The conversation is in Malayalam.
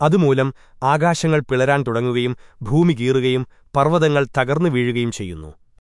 അതുമൂലം ആകാശങ്ങൾ പിളരാൻ തുടങ്ങുകയും ഭൂമി കീറുകയും പർവതങ്ങൾ തകർന്നു വീഴുകയും ചെയ്യുന്നു.